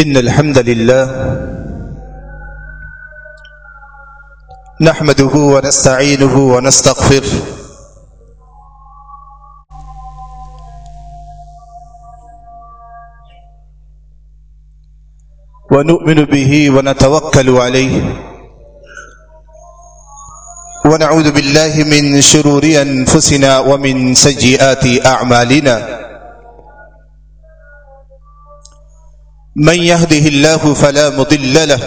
إن الحمد لله نحمده ونستعينه ونستغفره ونؤمن به ونتوكل عليه ونعوذ بالله من شرور أنفسنا ومن سيئات أعمالنا من يهده الله فلا مضل له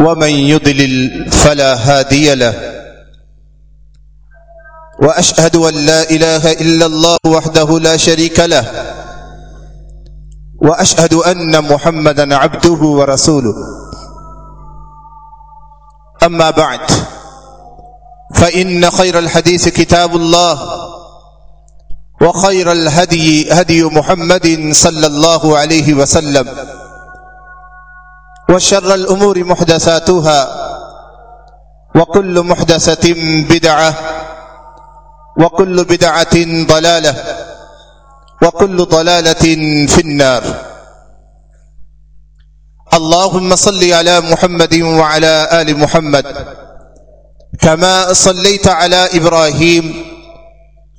ومن يضلل فلا هادي له واشهد ان لا اله الا الله وحده لا شريك له واشهد ان محمدا عبده ورسوله. اما بعد فان خير الحديث كتاب الله. وخير الهدي، هدي محمد صلى الله عليه وسلم. وشر الأمور محدثاتها، وكل محدثة بدعة، وكل بدعة ضلالة، وكل ضلالة في النار. اللهم صل على محمد وعلى آل محمد، كما صليت على إبراهيم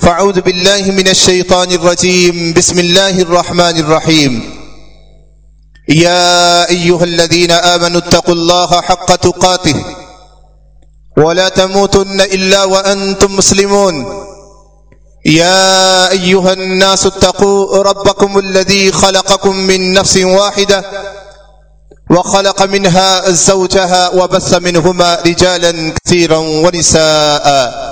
فاعوذ بالله من الشيطان الرجيم بسم الله الرحمن الرحيم يا ايها الذين امنوا اتقوا الله حق تقاته ولا تموتن الا وانتم مسلمون. يا ايها الناس اتقوا ربكم الذي خلقكم من نفس واحده وخلق منها زوجها وبث منهما رجالا كثيرا ونساء.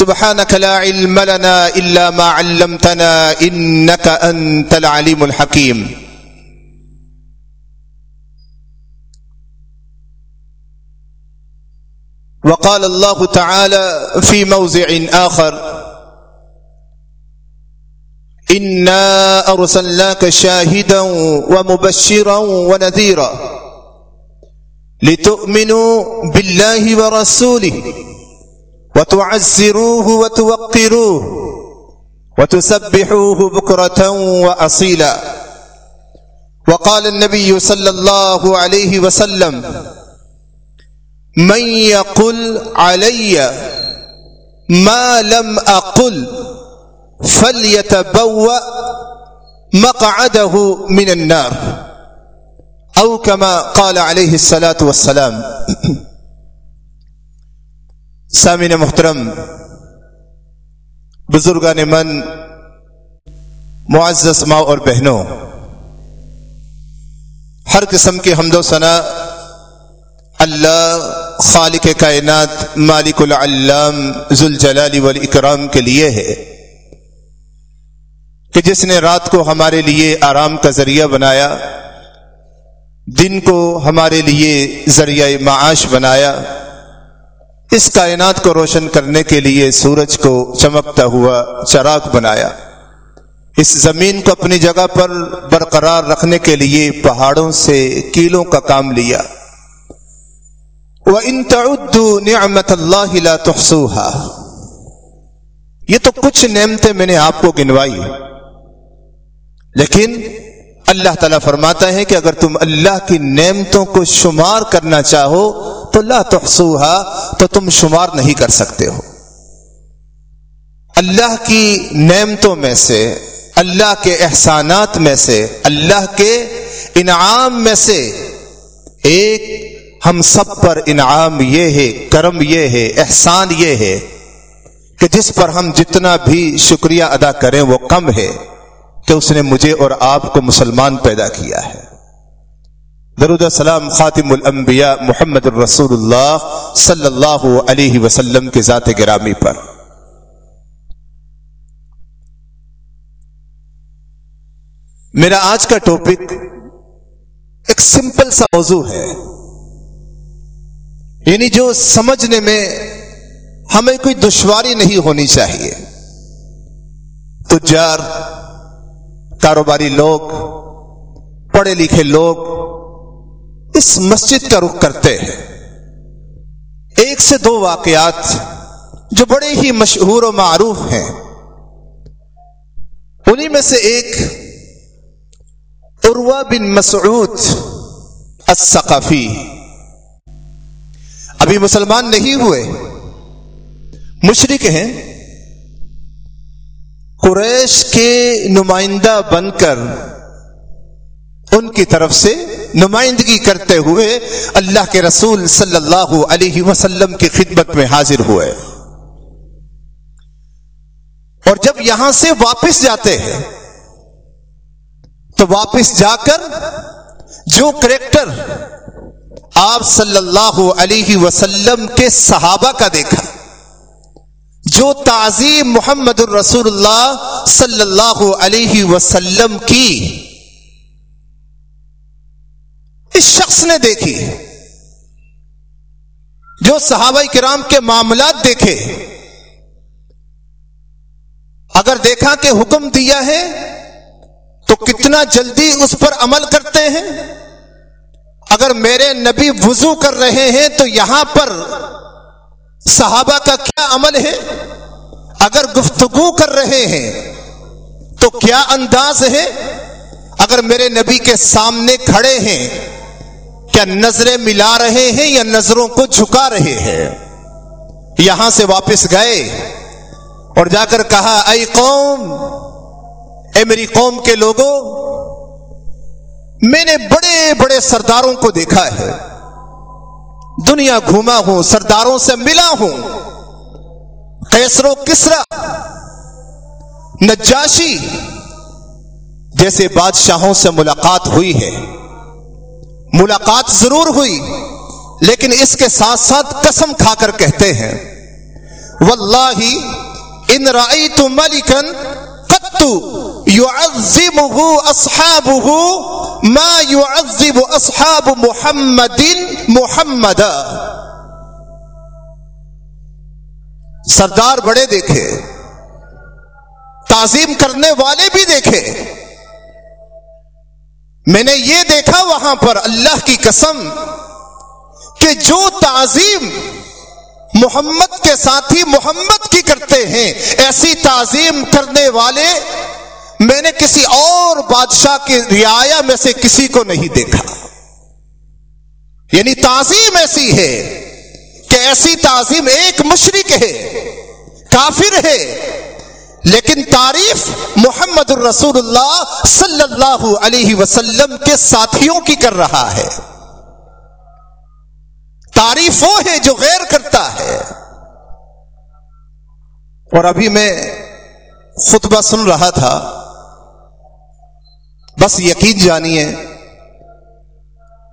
سبحانك لا علم لنا إلا ما علمتنا إنك أنت العليم الحكيم. وقال الله تعالى في موضع آخر إنا أرسلناك شاهدا ومبشرا ونذيرا لتؤمنوا بالله ورسوله وتعزروه وتوقروه وتسبحوه بكرة وأصيلا. وقال النبي صلى الله عليه وسلم، من يقل علي ما لم أقل فليتبوأ مقعده من النار. أو كما قال عليه الصلاة والسلام. سامین محترم، بزرگان من، معزز ماں اور بہنوں، ہر قسم کے حمد و ثنا، اللہ خالق کائنات مالک العلام ذوالجلال والاکرام کے لیے ہے، کہ جس نے رات کو ہمارے لیے آرام کا ذریعہ بنایا، دن کو ہمارے لیے ذریعہ معاش بنایا اس کائنات کو روشن کرنے کے لیے سورج کو چمکتا ہوا چراغ بنایا۔ اس زمین کو اپنی جگہ پر برقرار رکھنے کے لیے پہاڑوں سے کیلوں کا کام لیا۔ وہ ان نعمت اللہ لا تحسوها یہ تو کچھ نعمتیں میں نے آپ کو گنوائی لیکن اللہ تعالیٰ فرماتا ہے کہ اگر تم اللہ کی نعمتوں کو شمار کرنا چاہو تو لا تحسوها تو تم شمار نہیں کر سکتے ہو۔ اللہ کی نعمتوں میں سے، اللہ کے احسانات میں سے، اللہ کے انعام میں سے ایک ہم سب پر انعام یہ ہے، کرم یہ ہے، احسان یہ ہے کہ جس پر ہم جتنا بھی شکریہ ادا کریں وہ کم ہے کہ اس نے مجھے اور آپ کو مسلمان پیدا کیا ہے۔ درود السلام خاتم الانبیاء محمد الرسول اللہ صلی اللہ علیہ وسلم کے ذات گرامی پر۔ میرا آج کا ٹاپک ایک سمپل سا موضوع ہے۔ یعنی جو سمجھنے میں ہمیں کوئی دشواری نہیں ہونی چاہیے۔ تجار، کاروباری لوگ، پڑھے لکھے لوگ اس مسجد کا رخ کرتے ہیں۔ ایک سے دو واقعات جو بڑے ہی مشہور و معروف ہیں۔ انہی میں سے ایک عروہ بن مسعود الثقفی۔ ابھی مسلمان نہیں ہوئے۔ مشرق ہیں۔ قریش کے نمائندہ بن کر ان کی طرف سے نمائندگی کرتے ہوئے اللہ کے رسول صلی اللہ علیہ وسلم کی خدمت میں حاضر ہوئے۔ اور جب یہاں سے واپس جاتے ہیں، تو واپس جا کر جو کریکٹر آپ صلی اللہ علیہ وسلم کے صحابہ کا دیکھا، جو تعظیم محمد الرسول اللہ صلی اللہ علیہ وسلم کی اس شخص نے دیکھی، جو صحابہ کرام کے معاملات دیکھے۔ اگر دیکھا کہ حکم دیا ہے، تو کتنا جلدی اس پر عمل کرتے ہیں؟ اگر میرے نبی وضو کر رہے ہیں، تو یہاں پر صحابہ کا کیا عمل ہے؟ اگر گفتگو کر رہے ہیں، تو کیا انداز ہے؟ اگر میرے نبی کے سامنے کھڑے ہیں کیا نظریں ملا رہے ہیں یا نظروں کو جھکا رہے ہیں؟ یہاں سے واپس گئے اور جا کر کہا، اے قوم، اے میری قوم کے لوگوں، میں نے بڑے بڑے سرداروں کو دیکھا ہے۔ دنیا گھوما ہوں، سرداروں سے ملا ہوں۔ کیسرو کسرا نجاشی جیسے بادشاہوں سے ملاقات ہوئی ہے۔ ملاقات ضرور ہوئی، لیکن اس کے ساتھ ساتھ قسم کھا کر کہتے ہیں واللہ ان رائی تو ملکن اصحابه ما يعذب اصحاب محمد محمد سردار بڑے دیکھے، تعظیم کرنے والے بھی دیکھے میں نے یہ دیکھا وہاں پر اللہ کی قسم کہ جو تعظیم محمد کے ساتھی محمد کی کرتے ہیں، ایسی تعظیم کرنے والے میں نے کسی اور بادشاہ کی رعایا میں سے کسی کو نہیں دیکھا۔ یعنی تعظیم ایسی ہے کہ ایسی تعظیم ایک مشرق ہے، کافر ہے لیکن تعریف محمد الرسول اللہ صلی اللہ علیہ وسلم کے ساتھیوں کی کر رہا ہے۔ تعریف وہ ہے جو غیر کرتا ہے۔ اور ابھی میں خطبہ سن رہا تھا۔ بس یقین جانیے،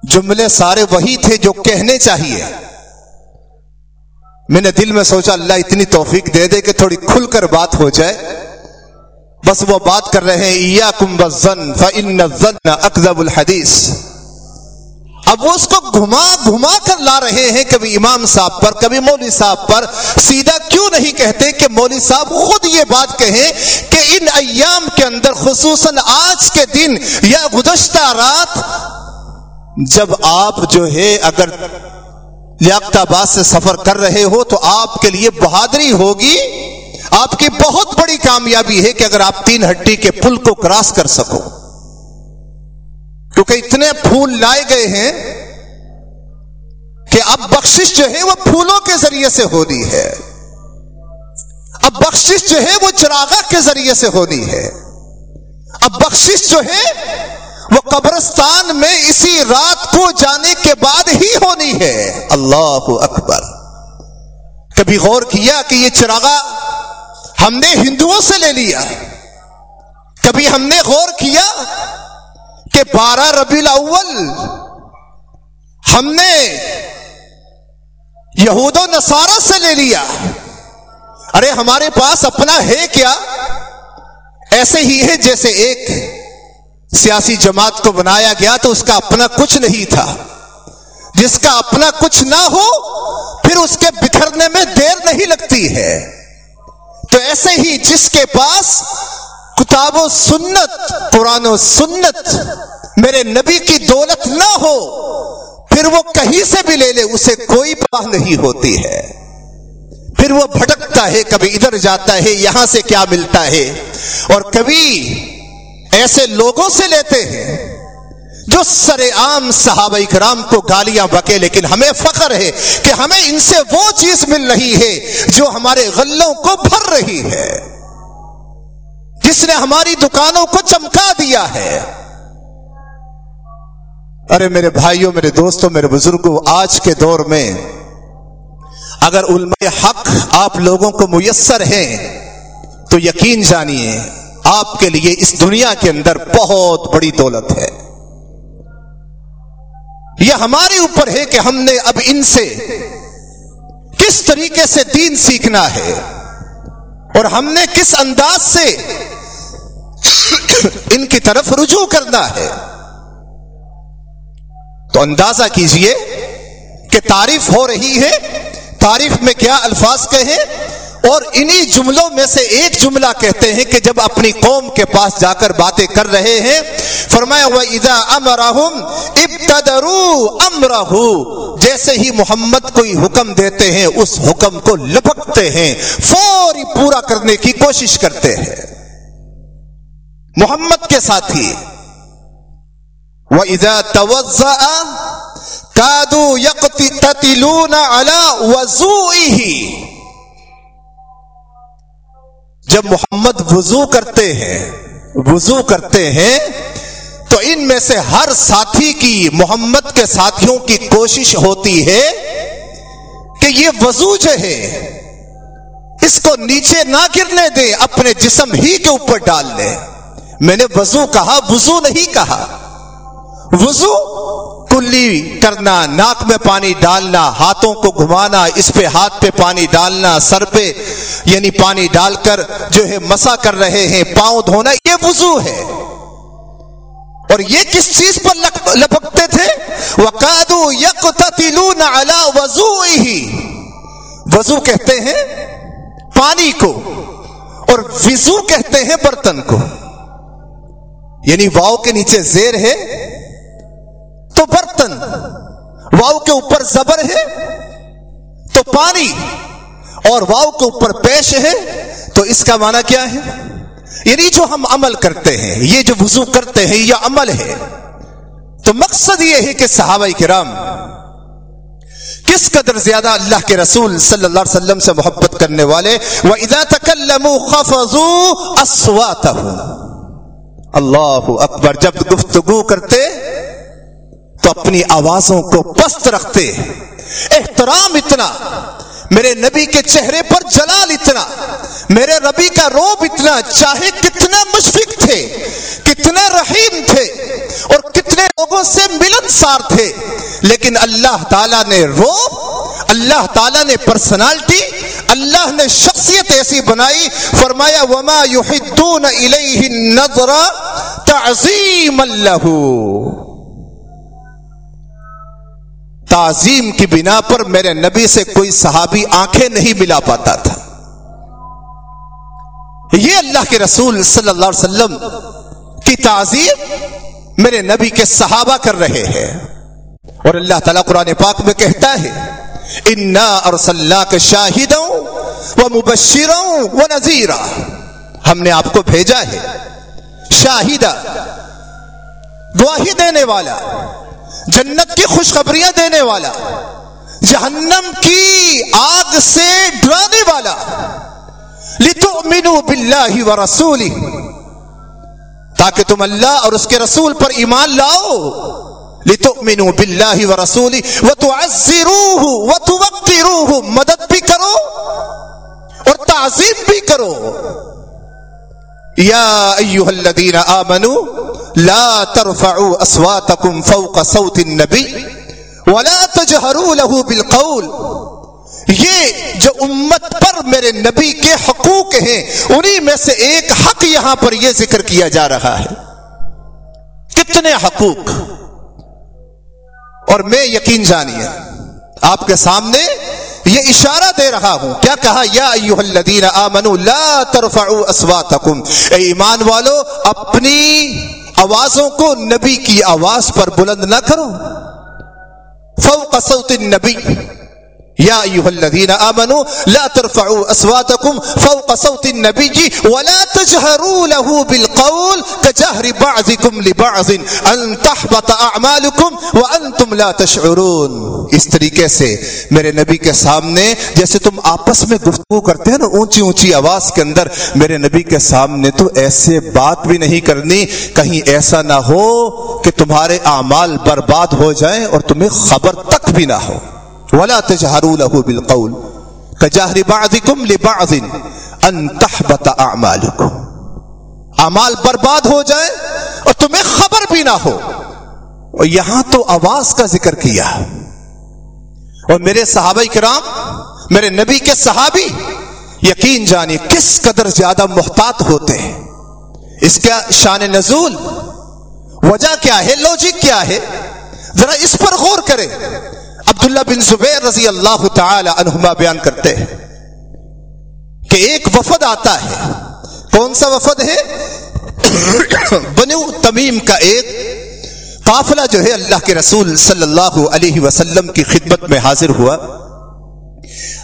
جملے سارے وہی تھے جو کہنے چاہیے۔ میں نے دل میں سوچا اللہ اتنی توفیق دے دے کہ تھوڑی کھل کر بات ہو جائے۔ بس وہ بات کر رہے ہیں یا کم بزن فن اکزب الحدیث. اب وہ اس کو گھما گھما کر لا رہے ہیں کبھی امام صاحب پر، کبھی مولوی صاحب پر۔ سیدھا کیوں نہیں کہتے کہ مولوی صاحب خود یہ بات کہیں کہ ان ایام کے اندر، خصوصاً آج کے دن، یا گزشتہ رات، جب آپ جو ہے، اگر لیاقت آباد سے سفر کر رہے ہو تو آپ کے لیے بہادری ہوگی۔ آپ کی بہت بڑی کامیابی ہے کہ اگر آپ تین ہڈی کے پل کو کراس کر سکو۔ کیونکہ اتنے پھول لائے گئے ہیں کہ اب بخشش جو ہے وہ پھولوں کے ذریعے سے ہونی ہے۔ اب بخشش جو ہے وہ چراغا کے ذریعے سے ہونی ہے۔ اب بخشش جو ہے وہ قبرستان میں اسی رات کو جانے کے بعد ہی ہونی ہے۔ اللہ اکبر۔ کبھی غور کیا کہ یہ چراغا ہم نے ہندوؤں سے لے لیا۔ کبھی ہم نے غور کیا کہ بارہ ربی الاول ہم نے یہود و نصارہ سے لے لیا۔ ارے ہمارے پاس اپنا ہے کیا؟ ایسے ہی ہے جیسے ایک۔ سیاسی جماعت کو بنایا گیا تو اس کا اپنا کچھ نہیں تھا۔ جس کا اپنا کچھ نہ ہو، پھر اس کے بکھرنے میں دیر نہیں لگتی ہے۔ تو ایسے ہی جس کے پاس کتاب و سنت، قرآن و سنت میرے نبی کی دولت نہ ہو، پھر وہ کہیں سے بھی لے لے، اسے کوئی پاہ نہیں ہوتی ہے۔ پھر وہ بھٹکتا ہے، کبھی ادھر جاتا ہے، یہاں سے کیا ملتا ہے۔ اور کبھی ایسے لوگوں سے لیتے ہیں جو سر عام صحابہ کرام کو گالیاں بکے، لیکن ہمیں فخر ہے کہ ہمیں ان سے وہ چیز مل رہی ہے جو ہمارے غلوں کو بھر رہی ہے۔ جس نے ہماری دکانوں کو چمکا دیا ہے۔ ارے میرے بھائیوں، میرے دوستوں، میرے بزرگوں، آج کے دور میں اگر علماء حق آپ لوگوں کو میسر ہیں تو یقین جانیے آپ کے لیے اس دنیا کے اندر بہت بڑی دولت ہے۔ یہ ہمارے اوپر ہے کہ ہم نے اب ان سے کس طریقے سے دین سیکھنا ہے اور ہم نے کس انداز سے ان کی طرف رجوع کرنا ہے۔ تو اندازہ کیجیے کہ تعریف ہو رہی ہے۔ تعریف میں کیا الفاظ کہیں؟ اور انہی جملوں میں سے ایک جملہ کہتے ہیں کہ جب اپنی قوم کے پاس جا کر باتیں کر رہے ہیں، فرمایا ہوا ابتدرو جیسے ہی محمد کوئی حکم دیتے ہیں، اس حکم کو لپکتے ہیں، فوری پورا کرنے کی کوشش کرتے ہیں۔ محمد کے ساتھی وہ ادا توزہ کادو یکتی تتلون علی جب محمد وضو کرتے ہیں، وضو کرتے ہیں، تو ان میں سے ہر ساتھی کی، محمد کے ساتھیوں کی کوشش ہوتی ہے کہ یہ وضو جو ہے، اس کو نیچے نہ گرنے دے، اپنے جسم ہی کے اوپر ڈال لے۔ میں نے وضو کہا، وضو نہیں کہا۔ وضو کلی کرنا، ناک میں پانی ڈالنا، ہاتھوں کو گھمانا، اس پہ ہاتھ پہ پانی ڈالنا، سر پہ یعنی پانی ڈال کر جو ہے مسا کر رہے ہیں، پاؤں دھونا، یہ وضو ہے۔ اور یہ کس چیز پر لپکتے تھے؟ وہ کادو یک الا ہی وضو کہتے ہیں پانی کو، اور وضو کہتے ہیں برتن کو۔ یعنی واؤ کے نیچے زیر ہے تو برتن واؤ کے اوپر زبر ہے، تو پانی اور واؤ کے اوپر پیش ہے، تو اس کا معنی کیا ہے؟ یعنی جو ہم عمل کرتے ہیں، یہ جو وضو کرتے ہیں، یہ عمل ہے۔ تو مقصد یہ ہے کہ صحابہ کرام، کس قدر زیادہ اللہ کے رسول صلی اللہ علیہ وسلم سے محبت کرنے والے وہ ادا تکلو اللہ اکبر، جب گفتگو کرتے تو اپنی آوازوں کو پست رکھتے۔ احترام اتنا، میرے نبی کے چہرے پر جلال اتنا، میرے ربی کا روب اتنا، چاہے کتنے مشفق تھے، کتنے رحیم تھے اور کتنے لوگوں سے ملنسار تھے۔ لیکن اللہ تعالی نے روب، اللہ تعالی نے پرسنالٹی، اللہ نے شخصیت ایسی بنائی۔ فرمایا، وما یحدون الیہ النظر تعظیم اللہ تعظیم کی بنا پر میرے نبی سے کوئی صحابی آنکھیں نہیں ملا پاتا تھا۔ یہ اللہ کے رسول صلی اللہ علیہ وسلم کی تعظیم میرے نبی کے صحابہ کر رہے ہیں۔ اور اللہ تعالیٰ قرآن پاک میں کہتا ہے، انا اور صلاح کے شاہدوں وہ مبشروں وہ نذیرہ ہم نے آپ کو بھیجا ہے، شاہدہ، گواہی دینے والا۔ جنت کی خوشخبریاں دینے والا، جہنم کی آگ سے ڈرانے والا۔ لتؤمنوا باللہ و رسولی تاکہ تم اللہ اور اس کے رسول پر ایمان لاؤ۔ لتؤمنوا باللہ و رسولی وتعزروه مدد بھی کرو اور تعظیم بھی کرو۔ یا ایوہ الذین آمنوا لا ترفعوا اصواتکم فوق صوت النبی ولا تجہروا له بالقول. یہ جو امت پر میرے نبی کے حقوق ہیں، انہی میں سے ایک حق یہاں پر یہ ذکر کیا جا رہا ہے۔ کتنے حقوق؟ اور میں یقین جانیے، آپ کے سامنے یہ اشارہ دے رہا ہوں۔ کیا کہا؟ یا ایوہ الذین آمنوا لا ترفعوا اصواتکم۔ اے ایمان والو، اپنی آوازوں کو نبی کی آواز پر بلند نہ کرو۔ فوق صوت النبی۔ یا ایوہ الذین آمنوا لا ترفعوا اصواتکم فوق صوت النبی ولا تجہروا له بالقول کجہر بعضکم لبعض ان تحبط اعمالکم وانتم لا تشعرون۔ اس طریقے سے میرے نبی کے سامنے جیسے تم آپس میں گفتگو کرتے ہیں نا، اونچی اونچی آواز کے اندر میرے نبی کے سامنے تو ایسے بات بھی نہیں کرنی، کہیں ایسا نہ ہو کہ تمہارے اعمال برباد ہو جائیں اور تمہیں خبر تک بھی نہ ہو۔ ولا تجهروا له بالقول كجهر بعضكم لبعض ان تحبط اعمالكم اعمال برباد ہو جائے اور تمہیں خبر بھی نہ ہو اور یہاں تو آواز کا ذکر کیا اور میرے صحابہ کرام، میرے نبی کے صحابی، یقین جانی کس قدر زیادہ محتاط ہوتے ہیں۔ اس کا شان نزول، وجہ کیا ہے لوجک کیا ہے؟ ذرا اس پر غور کریں۔ عبداللہ بن زبیر رضی اللہ تعالی عنہما بیان کرتے ہیں کہ ایک وفد آتا ہے۔ کون سا وفد ہے؟ بنو تمیم کا ایک قافلہ جو ہے اللہ کے رسول صلی اللہ علیہ وسلم کی خدمت میں حاضر ہوا۔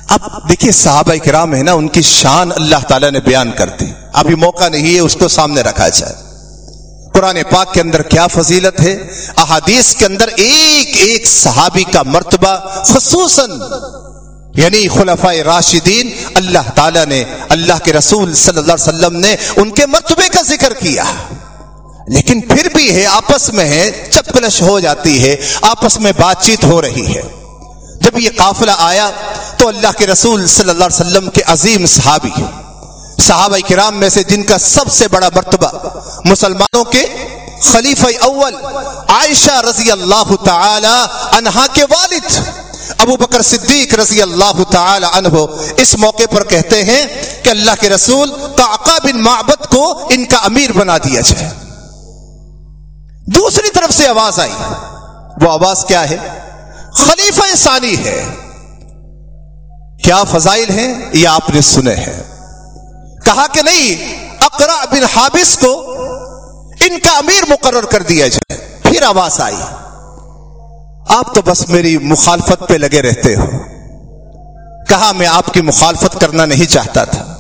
اب دیکھیے صحابہ کرام ہے نا، ان کی شان اللہ تعالیٰ نے بیان کر دی۔ ابھی موقع نہیں ہے اس کو سامنے رکھا جائے۔ قرآن پاک کے اندر کیا فضیلت ہے؟ احادیث کے اندر ایک ایک صحابی کا مرتبہ خصوصاً یعنی خلفاء راشدین اللہ تعالیٰ نے، اللہ کے رسول صلی اللہ علیہ وسلم نے ان کے مرتبے کا ذکر کیا۔ لیکن پھر بھی ہے، آپس میں ہے، چپکلش ہو جاتی ہے، آپس میں بات چیت ہو رہی ہے۔ جب یہ قافلہ آیا تو اللہ کے رسول صلی اللہ علیہ وسلم کے عظیم صحابی صحابہ کرام میں سے جن کا سب سے بڑا مرتبہ مسلمانوں کے خلیفہ اول عائشہ رضی اللہ تعالی عنہا کے والد ابو بکر صدیق رضی اللہ تعالی عنہ اس موقع پر کہتے ہیں کہ اللہ کے رسول قعقا بن معبد کو ان کا امیر بنا دیا جائے۔ دوسری طرف سے آواز آئی۔ وہ آواز کیا ہے؟ خلیفہ ثانی ہے۔ کیا فضائل ہیں؟ یہ آپ نے سنے ہیں۔ کہا کہ نہیں اقرا بن حابس کو ان کا امیر مقرر کر دیا جائے۔ پھر آواز آئی۔ آپ تو بس میری مخالفت پہ لگے رہتے ہو۔ کہا، میں آپ کی مخالفت کرنا نہیں چاہتا تھا۔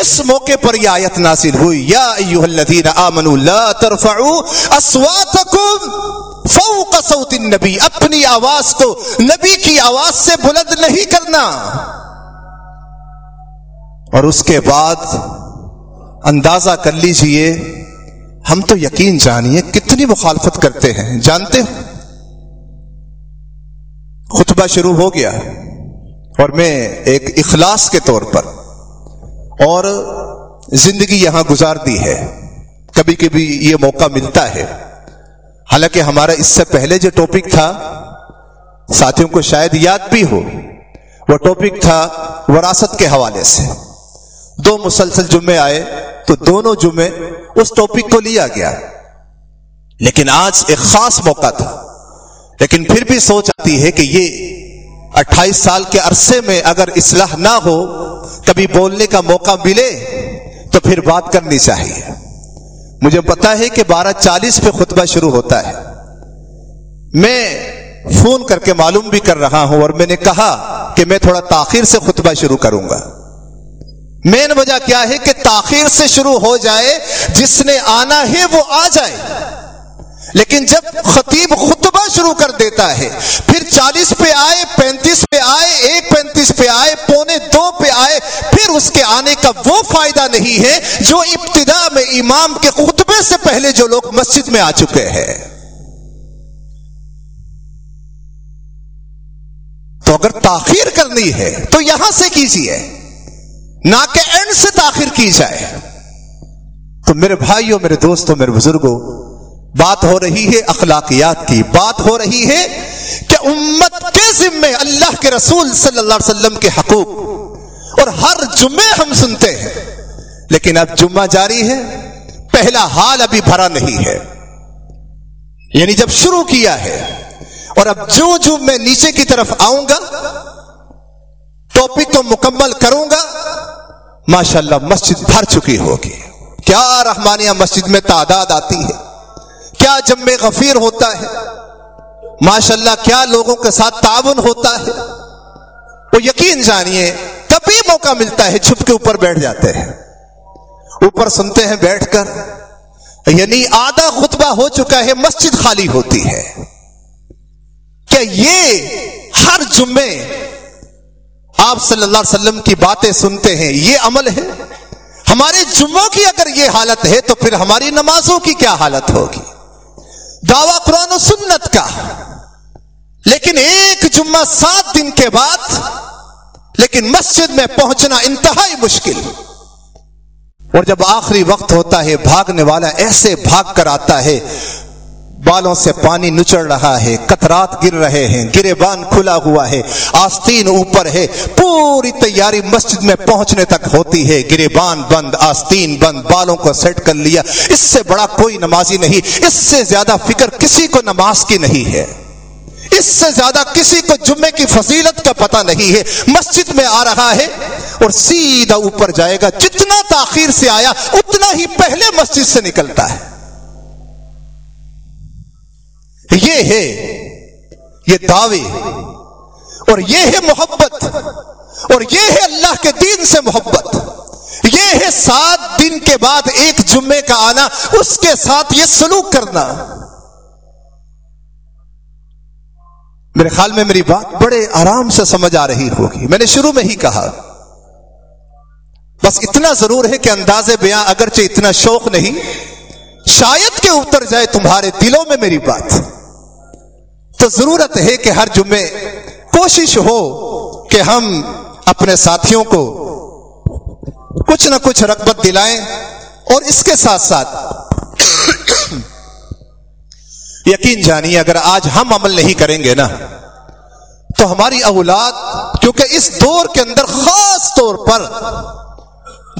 اس موقع پر یہ آیت نازل ہوئی۔ یا ایوہ الذین آمنوا لا ترفعوا اصواتکم فوق صوت النبی۔ اپنی آواز کو نبی کی آواز سے بلند نہیں کرنا۔ اور اس کے بعد اندازہ کر لیجیے، ہم تو یقین جانیے کتنی مخالفت کرتے ہیں، جانتے ہو؟ خطبہ شروع ہو گیا اور میں ایک اخلاص کے طور پر اور زندگی یہاں گزار دی ہے، کبھی کبھی یہ موقع ملتا ہے۔ حالانکہ ہمارا اس سے پہلے جو ٹاپک تھا، ساتھیوں کو شاید یاد بھی ہو، وہ ٹاپک تھا وراثت کے حوالے سے۔ دو مسلسل جمعے آئے تو دونوں جمعے اس ٹاپک کو لیا گیا۔ لیکن آج ایک خاص موقع تھا۔ لیکن پھر بھی سوچ آتی ہے کہ یہ اٹھائیس سال کے عرصے میں اگر اصلاح نہ ہو، کبھی بولنے کا موقع ملے تو پھر بات کرنی چاہیے۔ مجھے پتا ہے کہ بارہ چالیس پہ خطبہ شروع ہوتا ہے۔ میں فون کر کے معلوم بھی کر رہا ہوں اور میں نے کہا کہ میں تھوڑا تاخیر سے خطبہ شروع کروں گا۔ مین وجہ کیا ہے کہ تاخیر سے شروع ہو جائے، جس نے آنا ہے وہ آ جائے۔ لیکن جب خطیب خطبہ شروع کر دیتا ہے، پھر چالیس پہ آئے، پینتیس پہ آئے، ایک پینتیس پہ آئے، پونے دو پہ آئے، پھر اس کے آنے کا وہ فائدہ نہیں ہے جو ابتدا میں امام کے خطبے سے پہلے جو لوگ مسجد میں آ چکے ہیں۔ تو اگر تاخیر کرنی ہے، تو یہاں سے کیجیے۔ نہ کہ اینڈ سے تاخیر کی جائے۔ تو میرے بھائیوں، میرے دوستوں، میرے بزرگوں، بات ہو رہی ہے اخلاقیات کی۔ بات ہو رہی ہے کہ امت کے ذمے اللہ کے رسول صلی اللہ علیہ وسلم کے حقوق اور ہر جمعے ہم سنتے ہیں۔ لیکن اب جمعہ جاری ہے، پہلا حال ابھی بھرا نہیں ہے۔ یعنی جب شروع کیا ہے اور اب جو جو میں نیچے کی طرف آؤں گا ٹاپک کو مکمل کروں گا؟ ماشاءاللہ مسجد بھر چکی ہوگی۔ کیا رحمانیہ مسجد میں تعداد آتی ہے؟ کیا جمع غفیر ہوتا ہے؟ ماشاءاللہ کیا لوگوں کے ساتھ تعاون ہوتا ہے؟ وہ یقین جانیے، کبھی موقع ملتا ہے چھپ کے اوپر بیٹھ جاتے ہیں۔ اوپر سنتے ہیں بیٹھ کر یعنی آدھا خطبہ ہو چکا ہے، مسجد خالی ہوتی ہے۔ کیا یہ ہر جمعے آپ صلی اللہ علیہ وسلم کی باتیں سنتے ہیں، یہ عمل ہے۔ ہمارے جمعوں کی اگر یہ حالت ہے تو پھر ہماری نمازوں کی کیا حالت ہوگی؟ دعوی قرآن و سنت کا۔ لیکن ایک جمعہ سات دن کے بعد، لیکن مسجد میں پہنچنا انتہائی مشکل۔ اور جب آخری وقت ہوتا ہے، بھاگنے والا ایسے بھاگ کر آتا ہے بالوں سے پانی نچڑ رہا ہے، کترات گر رہے ہیں گرے بان کھلا ہوا ہے، آستین اوپر ہے، پوری تیاری مسجد میں پہنچنے تک ہوتی ہے۔ گرے بان بند، آستین بند، بالوں کو سیٹ کر لیا۔ اس سے بڑا کوئی نمازی نہیں، اس سے زیادہ فکر کسی کو نماز کی نہیں ہے۔ اس سے زیادہ کسی کو جمعے کی فضیلت کا پتہ نہیں ہے۔ مسجد میں آ رہا ہے اور سیدھا اوپر جائے گا۔ جتنا تاخیر سے آیا، اتنا ہی پہلے مسجد سے نکلتا ہے۔ یہ ہے، یہ دعوے، اور یہ ہے محبت، اور یہ ہے اللہ کے دین سے محبت۔ یہ ہے سات دن کے بعد ایک جمعے کا آنا، اس کے ساتھ یہ سلوک کرنا۔ میرے خیال میں میری بات بڑے آرام سے سمجھ آ رہی ہوگی۔ میں نے شروع میں ہی کہا، بس اتنا ضرور ہے کہ انداز بیاں، اگرچہ اتنا شوق نہیں، شاید کہ اتر جائے تمہارے دلوں میں میری بات۔ تو ضرورت ہے کہ ہر جمعے کوشش ہو کہ ہم اپنے ساتھیوں کو کچھ نہ کچھ رغبت دلائیں اور اس کے ساتھ ساتھ یقین جانیے، اگر آج ہم عمل نہیں کریں گے نا، تو ہماری اولاد، کیونکہ اس دور کے اندر خاص طور پر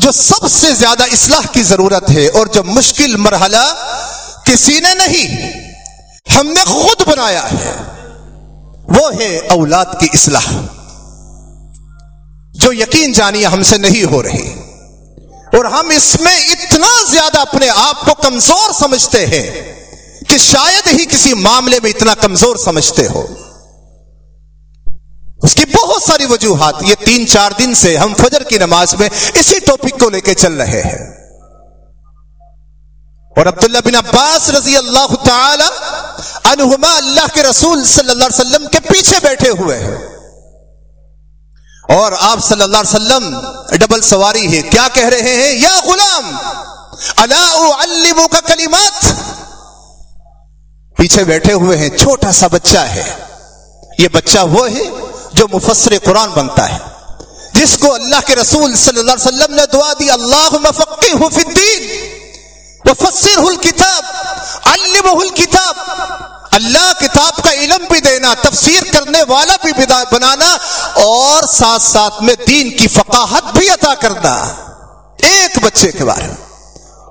جو سب سے زیادہ اصلاح کی ضرورت ہے اور جو مشکل مرحلہ کسی نے نہیں ہم نے خود بنایا ہے۔ وہ ہے اولاد کی اصلاح۔ جو یقین جانیے ہم سے نہیں ہو رہی۔ اور ہم اس میں اتنا زیادہ اپنے آپ کو کمزور سمجھتے ہیں کہ شاید ہی کسی معاملے میں اتنا کمزور سمجھتے ہو۔ اس کی بہت ساری وجوہات، یہ تین چار دن سے ہم فجر کی نماز میں اسی ٹاپک کو لے کے چل رہے ہیں۔ اور عبداللہ بن عباس رضی اللہ تعالی عنہما اللہ کے رسول صلی اللہ علیہ وسلم کے پیچھے بیٹھے ہوئے ہیں۔ اور آپ صلی اللہ علیہ وسلم ڈبل سواری ہے کیا کہہ رہے ہیں؟ یا غلام، الا کا کلمات۔ پیچھے بیٹھے ہوئے ہیں۔ چھوٹا سا بچہ ہے۔ یہ بچہ وہ ہے جو مفسر قرآن بنتا ہے۔ جس کو اللہ کے رسول صلی اللہ علیہ وسلم نے دعا دی اللہ مفقی فی الدین۔ وفسر الکتاب علمہ الکتاب اللہ کتاب کا علم بھی دینا، تفسیر کرنے والا بھی بنانا، اور ساتھ ساتھ میں دین کی فقاہت بھی عطا کرنا، ایک بچے کے بارے میں۔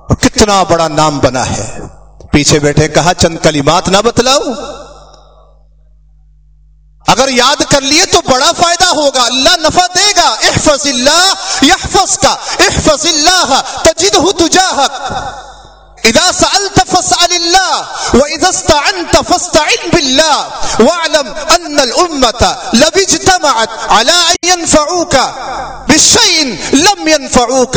اور کتنا بڑا نام بنا ہے۔ پیچھے بیٹھے کہا، چند کلمات نہ بتلاؤ۔ اگر یاد کر لیے تو بڑا فائدہ ہوگا۔ اللہ نفع دے گا۔ احفظ اللہ یحفظ کا احفظ اللہ تجدہ تجاہک۔ اذا سألت فاسأل الله واذا استعنت فاستعن بالله. واعلم ان الامه لو اجتمعت على ان ينفعوك بشيء لم ينفعوك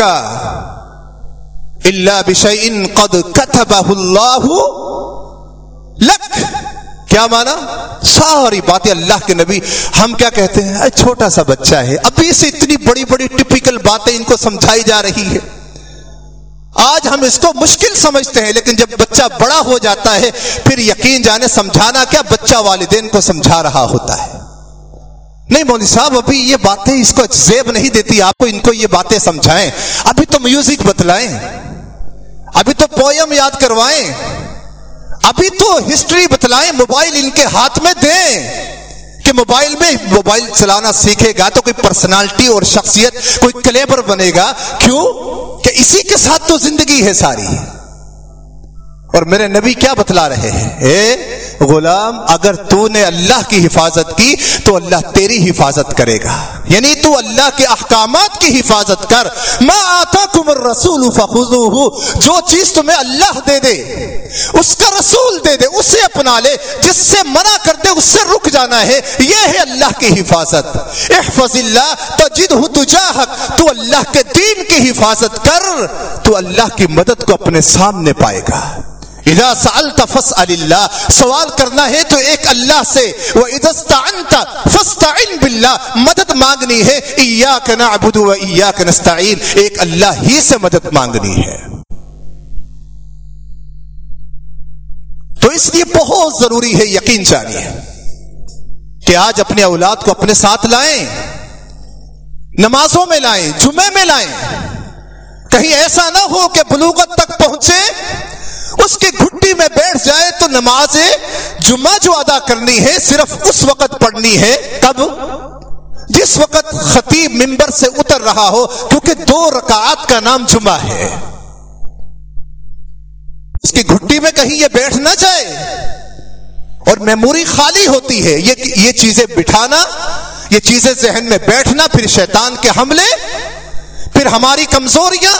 الا بشيء قد كتبه الله لك. کیا مانا؟ ساری باتیں اللہ کے نبی، ہم کیا کہتے ہیں؟ چھوٹا سا بچہ ہے ابھی سے اتنی بڑی بڑی ٹپیکل باتیں ان کو سمجھائی جا رہی ہے۔ آج ہم اس کو مشکل سمجھتے ہیں، لیکن جب بچہ بڑا ہو جاتا ہے، پھر یقین جانے سمجھانا کیا بچہ والدین کو سمجھا رہا ہوتا ہے۔ نہیں مولوی صاحب، ابھی یہ باتیں اس کو زیب نہیں دیتی، آپ کو ان کو یہ باتیں سمجھائیں۔ ابھی تو میوزک بتلائیں۔ ابھی تو پوئم یاد کروائیں۔ ابھی تو ہسٹری بتلائیں موبائل ان کے ہاتھ میں دیں۔ کہ موبائل میں موبائل چلانا سیکھے گا تو کوئی پرسنالٹی اور شخصیت، کوئی کلیبر بنے گا۔ کیوں؟ اسی کے ساتھ تو زندگی ہے ساری۔ اور میرے نبی کیا بتلا رہے ہیں؟ اے غلام، اگر تو نے اللہ کی حفاظت کی، تو اللہ تیری حفاظت کرے گا۔ یعنی تو اللہ کے احکامات کی حفاظت کر۔ ما آتا کمر رسول جو چیز تمہیں اللہ دے دے، اس کا رسول دے دے، اسے اپنا لے۔ جس سے منع کر دے، اس سے رک جانا ہے۔ یہ ہے اللہ کی حفاظت۔ احفظ اللہ تجد تجاہک۔ تو اللہ کے دین کی حفاظت کر۔ تو اللہ کی مدد کو اپنے سامنے پائے گا۔ اذا سألت فاسأل اللہ سوال کرنا ہے تو ایک اللہ سے. وَإِذَا اسْتَعَنْتَ فَاسْتَعِنْ بِاللَّهِ. مدد مانگنی ہے. اِيَّاكَ نَعْبُدُ وَإِيَّاكَ نَسْتَعِينَ. ایک اللہ ہی سے مدد مانگنی ہے. تو اس لیے بہت ضروری ہے یقین جانیے کہ آج اپنے اولاد کو اپنے ساتھ لائیں. نمازوں میں لائیں. جمعے میں لائیں. کہیں ایسا نہ ہو کہ بلوغت تک پہنچے. اس کی گھٹی میں بیٹھ جائے تو نماز جمعہ جو ادا کرنی ہے صرف اس وقت پڑھنی ہے۔ کب؟ جس وقت خطیب ممبر سے اتر رہا ہو، کیونکہ دو رکعات کا نام جمعہ ہے۔ اس کی گھٹی میں کہیں یہ بیٹھ نہ جائے۔ اور میموری خالی ہوتی ہے، یہ یہ چیزیں بٹھانا، یہ چیزیں ذہن میں بیٹھنا، پھر شیطان کے حملے پھر ہماری کمزوریاں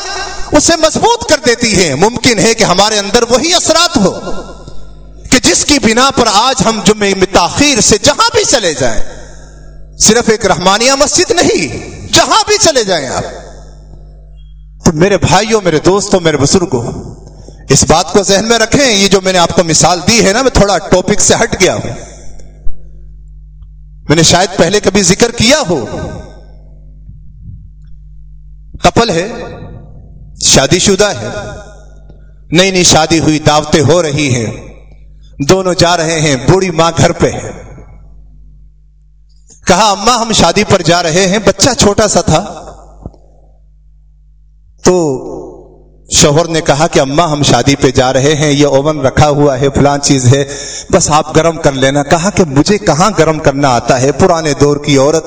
اسے مضبوط کر دیتی ہیں۔ ممکن ہے کہ ہمارے اندر وہی اثرات ہو کہ جس کی بنا پر آج ہم جمعے میں تاخیر سے جہاں بھی چلے جائیں۔ صرف ایک رحمانیہ مسجد نہیں، جہاں بھی چلے جائیں آپ۔ تو میرے بھائیوں، میرے دوستوں، میرے بزرگوں، اس بات کو ذہن میں رکھیں، یہ جو میں نے آپ کو مثال دی ہے نا، میں تھوڑا ٹاپک سے ہٹ گیا ہوں۔ میں نے شاید پہلے کبھی ذکر کیا ہو کپل ہے، شادی شدہ ہے۔ نئی نئی شادی ہوئی، دعوتیں ہو رہی ہیں۔ دونوں جا رہے ہیں، بوڑھی ماں گھر پہ ہے۔ کہا اما ہم شادی پر جا رہے ہیں۔ بچہ چھوٹا سا تھا۔ تو شوہر نے کہا کہ اما ہم شادی پہ جا رہے ہیں۔ یہ اوون رکھا ہوا ہے، فلان چیز ہے۔ بس آپ گرم کر لینا۔ کہا کہ، مجھے کہاں گرم کرنا آتا ہے؟ پرانے دور کی عورت۔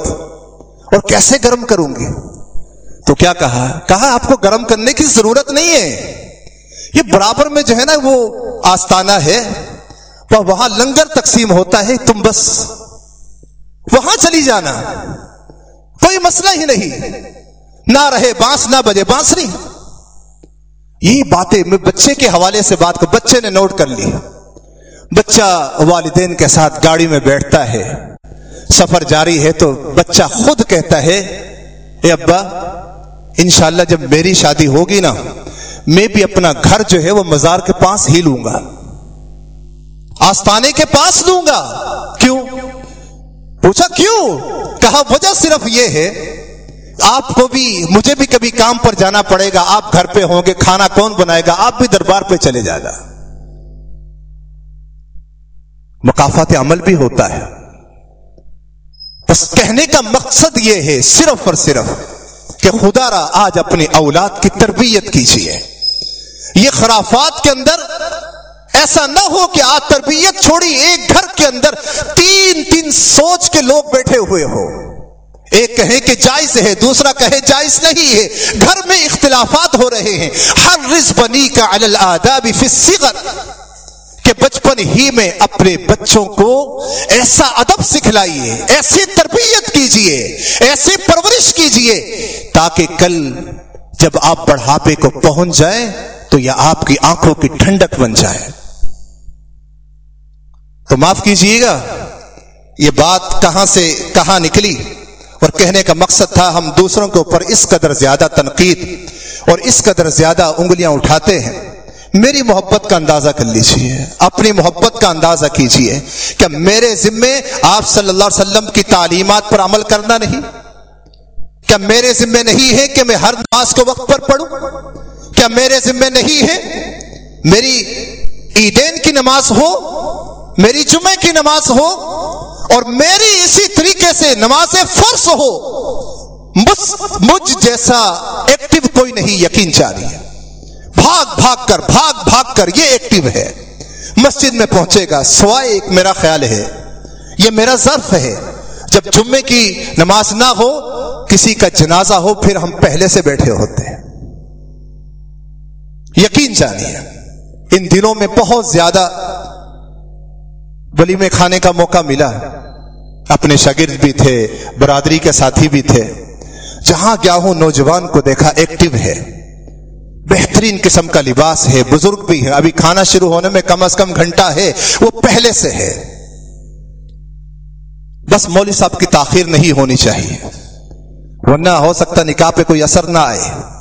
اور کیسے گرم کروں گی؟ تو کیا کہا؟ کہا، آپ کو گرم کرنے کی ضرورت نہیں ہے۔ یہ برابر میں جو ہے نا وہ آستانہ ہے۔ وہاں لنگر تقسیم ہوتا ہے، تم بس وہاں چلی جانا۔ کوئی مسئلہ ہی نہیں۔ نہ رہے بانس، نہ بجے بانس نہیں۔ یہ باتیں میں بچے کے حوالے سے بات کر بچے نے نوٹ کر لی۔ بچہ والدین کے ساتھ گاڑی میں بیٹھتا ہے۔ سفر جاری ہے تو بچہ خود کہتا ہے، اے ابا انشاءاللہ جب میری شادی ہوگی نا، میں بھی اپنا گھر جو ہے وہ مزار کے پاس ہی لوں گا۔ آستانے کے پاس لوں گا۔ کیوں؟ پوچھا کیوں؟ کہا، وجہ صرف یہ ہے، آپ کو بھی، مجھے بھی کبھی کام پر جانا پڑے گا، آپ گھر پہ ہوں گے، کھانا کون بنائے گا، آپ بھی دربار پہ چلے جائے گا۔ مقافات عمل بھی ہوتا ہے۔ بس کہنے کا مقصد یہ ہے، صرف اور صرف کہ خدا را آج اپنی اولاد کی تربیت کیجیے۔ یہ خرافات کے اندر ایسا نہ ہو کہ آج تربیت چھوڑی ایک گھر کے اندر تین تین سوچ کے لوگ بیٹھے ہوئے ہو۔ ایک کہے کہ جائز ہے، دوسرا کہے جائز نہیں ہے۔ گھر میں اختلافات ہو رہے ہیں۔ ہر رز بنی کا الاداب فی الصغر۔ کہ بچپن ہی میں اپنے بچوں کو ایسا ادب سکھلائیے، ایسی تربیت کیجیے، ایسی پرورش کیجیے تاکہ کل جب آپ بڑھاپے کو پہنچ جائیں تو یہ آپ کی آنکھوں کی ٹھنڈک بن جائے۔ تو معاف کیجیے گا، یہ بات کہاں سے کہاں نکلی؟ اور کہنے کا مقصد تھا ہم دوسروں کے اوپر اس قدر زیادہ تنقید اور اس قدر زیادہ انگلیاں اٹھاتے ہیں۔ میری محبت کا اندازہ کر لیجیے اپنی محبت کا اندازہ کیجیے کہ میرے ذمے آپ صلی اللہ علیہ وسلم کی تعلیمات پر عمل کرنا نہیں کیا میرے ذمے نہیں ہے کہ میں ہر نماز کو وقت پر پڑھوں کیا میرے ذمے نہیں ہے میری عیدین کی نماز ہو، میری جمعے کی نماز ہو، اور میری اسی طریقے سے نماز فرض ہو، مجھ جیسا ایکٹیو کوئی نہیں یقین جاری ہے۔ بھاگ بھاگ کر، بھاگ بھاگ کر، یہ ایکٹیو ہے۔ مسجد میں پہنچے گا، سوائے ایک میرا خیال ہے۔ یہ میرا ظرف ہے۔ جب جمعے کی نماز نہ ہو، کسی کا جنازہ ہو، پھر ہم پہلے سے بیٹھے ہوتے ہیں۔ یقین جانیے، ان دنوں میں بہت زیادہ ولی میں کھانے کا موقع ملا۔ اپنے شاگرد بھی تھے، برادری کے ساتھی بھی تھے۔ جہاں گیا ہوں، نوجوان کو دیکھا ایکٹیو ہے۔ بہترین قسم کا لباس ہے، بزرگ بھی ہے۔ ابھی کھانا شروع ہونے میں کم از کم گھنٹہ ہے، وہ پہلے سے ہے۔ بس مولوی صاحب کی تاخیر نہیں ہونی چاہیے۔ ورنہ ہو سکتا نکاح پہ کوئی اثر نہ آئے۔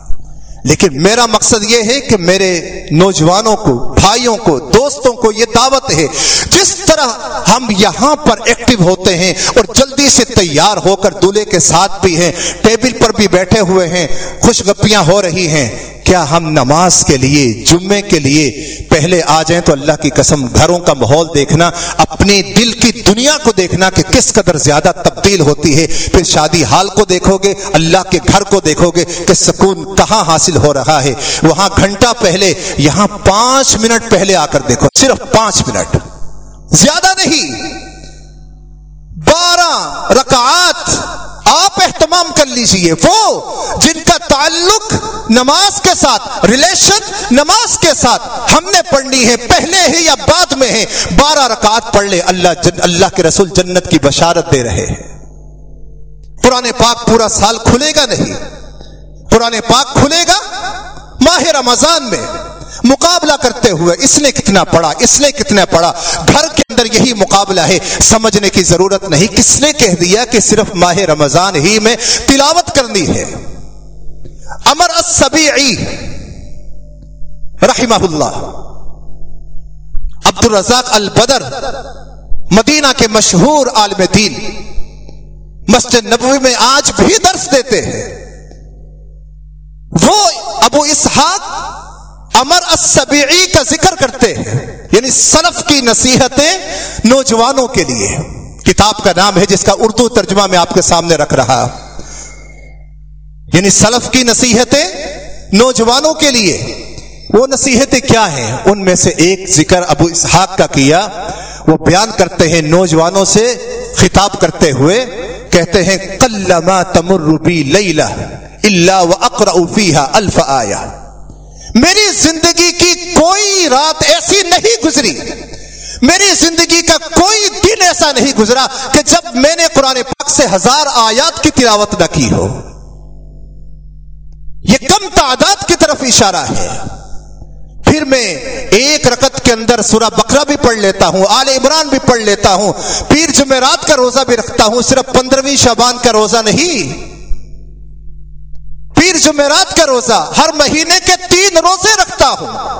لیکن میرا مقصد یہ ہے کہ میرے نوجوانوں کو، بھائیوں کو، دوستوں کو یہ دعوت ہے، جس طرح ہم یہاں پر ایکٹیو ہوتے ہیں اور جلدی سے تیار ہو کر دولہے کے ساتھ بھی ہیں، ٹیبل پر بھی بیٹھے ہوئے ہیں، خوش گپیاں ہو رہی ہیں۔ کیا ہم نماز کے لیے، جمعے کے لیے پہلے آ جائیں تو اللہ کی قسم گھروں کا ماحول دیکھنا، اپنی دل کی دنیا کو دیکھنا کہ کس قدر زیادہ تبدیل ہوتی ہے۔ پھر شادی حال کو دیکھو گے، اللہ کے گھر کو دیکھو گے کہ سکون کہاں حاصل ہو رہا ہے۔ وہاں گھنٹہ پہلے، یہاں پانچ منٹ پہلے آ کر دیکھو۔ صرف پانچ منٹ۔ زیادہ نہیں۔ بارہ رکعات آپ اہتمام کر لیجیے۔ وہ جن کا تعلق نماز کے ساتھ ریلیشن نماز کے ساتھ ہم نے پڑھنی ہے، پہلے ہی یا بعد میں ہے، بارہ رکعت پڑھ لے۔ اللہ جن اللہ کے رسول جنت کی بشارت دے رہے ہیں۔ پرانے پاک پورا سال کھلے گا نہیں۔ پرانے پاک کھلے گا ماہ رمضان میں مقابلہ کرتے ہوئے اس نے کتنا پڑھا، اس نے کتنا پڑھا۔ گھر کے اندر یہی مقابلہ ہے، سمجھنے کی ضرورت نہیں۔ کس نے کہہ دیا کہ صرف ماہ رمضان ہی میں تلاوت کرنی ہے؟ امر السبیعی رحمہ اللہ عبد الرزاق البدر، مدینہ کے مشہور عالم دین۔ مسجد نبوی میں آج بھی درس دیتے ہیں۔ وہ ابو اسحاق امر السبیعی کا ذکر کرتے ہیں یعنی سلف کی نصیحتیں نوجوانوں کے لیے کتاب کا نام ہے جس کا اردو ترجمہ میں آپ کے سامنے رکھ رہا یعنی سلف کی نصیحتیں نوجوانوں کے لیے۔ وہ نصیحتیں کیا ہیں؟ ان میں سے ایک ذکر ابو اسحاق کا کیا۔ وہ بیان کرتے ہیں نوجوانوں سے خطاب کرتے ہوئے، کہتے ہیں کلما تمربی لیلا اللہ و اقرا فیحا الف آیا میری زندگی کی کوئی رات ایسی نہیں گزری۔ میری زندگی کا کوئی دن ایسا نہیں گزرا کہ جب میں نے قرآن پاک سے ہزار آیات کی تلاوت نہ کی ہو۔ یہ کم تعداد کی طرف اشارہ ہے۔ پھر میں ایک رکت کے اندر سورہ بکرا بھی پڑھ لیتا ہوں، آل عمران بھی پڑھ لیتا ہوں۔ پیر جمعرات کا روزہ بھی رکھتا ہوں، صرف پندرہویں شبان کا روزہ نہیں۔ پیر جمعرات کا روزہ ہر مہینے کے تین روزے رکھتا ہوں۔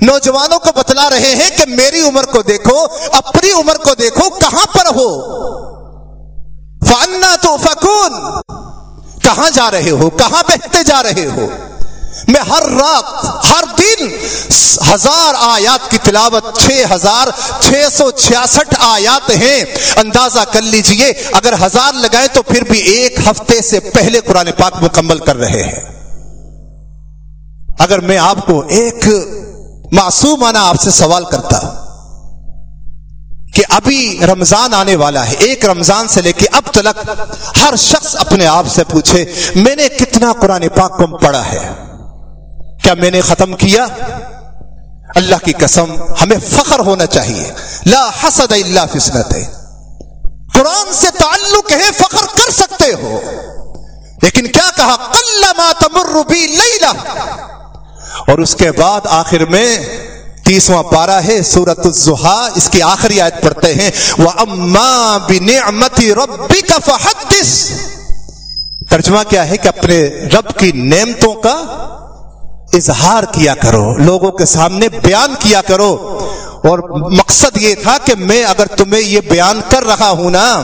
نوجوانوں کو بتلا رہے ہیں کہ میری عمر کو دیکھو، اپنی عمر کو دیکھو، کہاں پر ہو؟ فانا تو فکون کہاں جا رہے ہو؟ کہاں بہتے جا رہے ہو؟ میں ہر رات، ہر دن ہزار آیات کی تلاوت، چھ ہزار چھ سو چھیاسٹھ آیات ہیں۔ اندازہ کر لیجیے، اگر ہزار لگائے تو پھر بھی ایک ہفتے سے پہلے قرآن پاک مکمل کر رہے ہیں۔ اگر میں آپ کو ایک معصومانہ آپ سے سوال کرتا کہ ابھی رمضان آنے والا ہے، ایک رمضان سے لے کے اب تلک، ہر شخص اپنے آپ سے پوچھے، میں نے کتنا قرآن پاک کم پڑھا ہے؟ کیا میں نے ختم کیا؟ اللہ کی قسم، ہمیں فخر ہونا چاہیے۔ لا حسد اللہ فسنت ہے قرآن سے تعلق ہے، فخر کر سکتے ہو۔ لیکن کیا کہا؟ کلما تمر بی لیلا اور اس کے بعد آخر میں تیسواں پارا ہے سورت الزحا اس کی آخری آیت پڑھتے ہیں۔ وہ اما بنعمتی ربی کا فحدث۔ ترجمہ کیا ہے کہ اپنے رب کی نعمتوں کا اظہار کیا کرو، لوگوں کے سامنے بیان کیا کرو۔ اور مقصد یہ تھا کہ میں اگر تمہیں یہ بیان کر رہا ہوں نا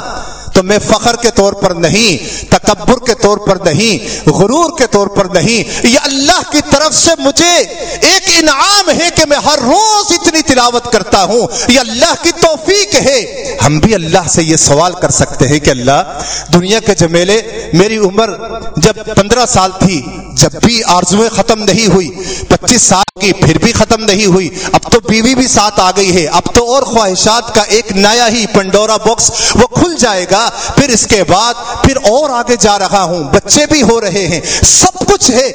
تو میں فخر کے طور پر نہیں، تکبر کے طور پر نہیں، غرور کے طور پر نہیں یہ اللہ کی طرف سے مجھے ایک انعام ہے کہ میں ہر روز اتنی تلاوت کرتا ہوں یہ اللہ کی توفیق ہے۔ ہم بھی اللہ سے یہ سوال کر سکتے ہیں کہ اللہ، دنیا کے جمیلے، میری عمر جب پندرہ سال تھی، جب بھی آرزویں ختم نہیں ہوئی، پچیس سال کی، پھر بھی ختم نہیں ہوئی، اب تو بیوی بھی ساتھ آ گئی ہے، اب تو اور خواہشات کا ایک نیا ہی پنڈورا باکس وہ کھل جائے گا۔ پھر اس کے بعد پھر اور آگے جا رہا ہوں، بچے بھی ہو رہے ہیں، سب کچھ ہے۔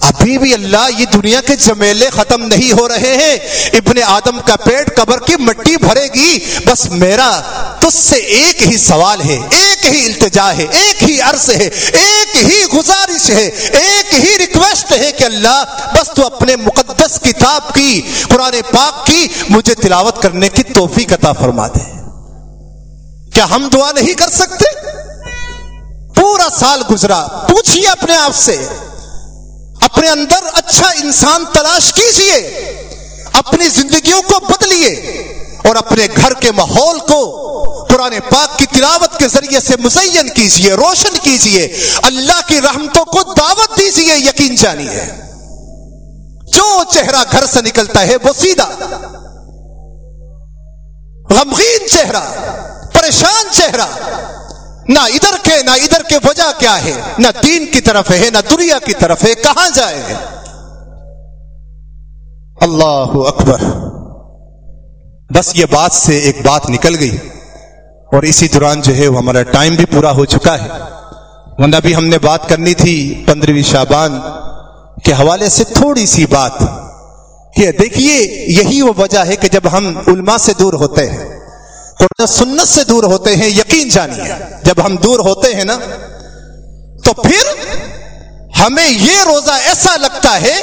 ابھی بھی اللہ یہ دنیا کے جمیلے ختم نہیں ہو رہے ہیں۔ ابن آدم کا پیٹ قبر کی مٹی بھرے گی۔ بس میرا تج سے ایک ہی سوال ہے، ایک ہی التجا ہے، ایک ہی عرض ہے، ایک ہی گزارش ہے، ایک ہی ریکویسٹ ہے کہ اللہ بس تو اپنے مقدس کتاب کی، قرآن پاک کی مجھے تلاوت کرنے کی توفیق عطا فرما دے۔ کیا ہم دعا نہیں کر سکتے؟ پورا سال گزرا پوچھیے اپنے آپ سے، اپنے اندر اچھا انسان تلاش کیجیے، اپنی زندگیوں کو بدلیے اور اپنے گھر کے ماحول کو قرآن پاک کی تلاوت کے ذریعے سے مزین کیجیے، روشن کیجیے۔ اللہ کی رحمتوں کو دعوت دیجیے، یقین جانیے۔ جو چہرہ گھر سے نکلتا ہے، وہ سیدھا، غمگین چہرہ۔ پریشان چہرہ۔ نہ ادھر کے، نہ ادھر کے وجہ کیا ہے؟ نہ دین کی طرف ہے، نہ دنیا کی طرف ہے، کہاں جائے اللہ اکبر۔ بس یہ بات سے ایک بات نکل گئی۔ اور اسی دوران جو ہے وہ ہمارا ٹائم بھی پورا ہو چکا ہے۔ ورنہ بھی ہم نے بات کرنی تھی پندرہویں شابان کے حوالے سے تھوڑی سی بات۔ کہ دیکھیے، یہی وہ وجہ ہے کہ جب ہم علماء سے دور ہوتے ہیں۔ قرآن سنت سے دور ہوتے ہیں، یقین جانیے، جب ہم دور ہوتے ہیں نا، تو پھر ہمیں یہ روزہ ایسا لگتا ہے،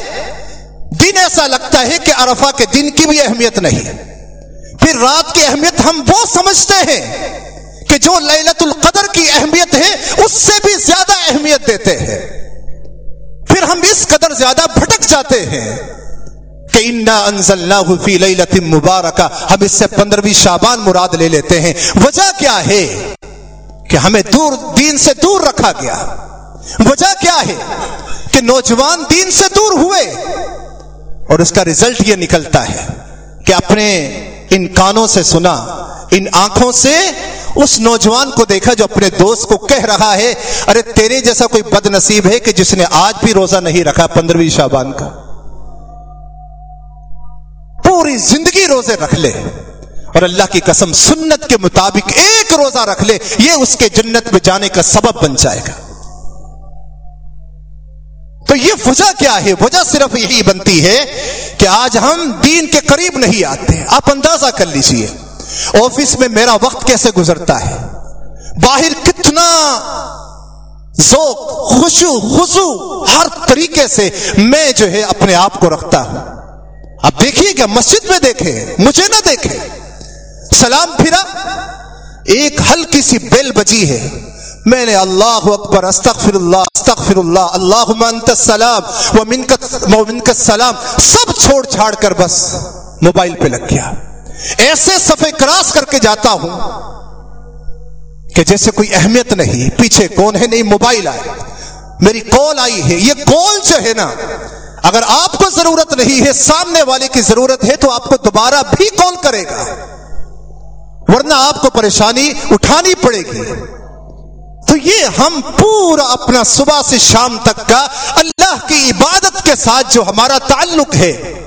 دن ایسا لگتا ہے کہ عرفہ کے دن کی بھی اہمیت نہیں۔ پھر رات کی اہمیت ہم وہ سمجھتے ہیں کہ جو للت القدر کی اہمیت ہے، اس سے بھی زیادہ اہمیت دیتے ہیں۔ پھر ہم اس قدر زیادہ بھٹک جاتے ہیں۔ کہ انا انزلناہ فی لیلت مبارکہ ہم اس سے پندرہویں شابان مراد لے لیتے ہیں۔ وجہ کیا ہے؟ کہ ہمیں دور دین سے دور رکھا گیا۔ وجہ کیا ہے؟ کہ نوجوان دین سے دور ہوئے۔ اور اس کا ریزلٹ یہ نکلتا ہے کہ اپنے ان کانوں سے سنا، ان آنکھوں سے اس نوجوان کو دیکھا جو اپنے دوست کو کہہ رہا ہے، ارے تیرے جیسا کوئی بد نصیب ہے کہ جس نے آج بھی روزہ نہیں رکھا پندرہویں شابان کا۔ پوری زندگی روزے رکھ لے اور اللہ کی قسم سنت کے مطابق ایک روزہ رکھ لے، یہ اس کے جنت میں جانے کا سبب بن جائے گا۔ تو یہ وجہ کیا ہے؟ وجہ صرف یہی بنتی ہے کہ آج ہم دین کے قریب نہیں آتے، آپ اندازہ کر لیجیے۔ آفس میں میرا وقت کیسے گزرتا ہے؟ باہر کتنا ذوق خوشو خزو ہر طریقے سے میں جو ہے اپنے آپ کو رکھتا ہوں۔ اب دیکھیے کہ مسجد میں دیکھے مجھے نہ دیکھے سلام پھرا۔ ایک ہلکی سی بیل بجی ہے۔ میں نے اللہ اکبر استغفر اللہ استغفر اللہ اللہ انت السلام و من سلام سب چھوڑ چھاڑ کر بس موبائل پہ لگ گیا۔ ایسے صفے کراس کر کے جاتا ہوں کہ جیسے کوئی اہمیت نہیں، پیچھے کون ہے؟ نہیں، موبائل آئے۔ میری کال آئی ہے۔ یہ کال جو ہے نا اگر آپ کو ضرورت نہیں ہے، سامنے والے کی ضرورت ہے، تو آپ کو دوبارہ بھی کال کرے گا۔ ورنہ آپ کو پریشانی اٹھانی پڑے گی۔ تو یہ ہم پورا اپنا صبح سے شام تک کا اللہ کی عبادت کے ساتھ جو ہمارا تعلق ہے۔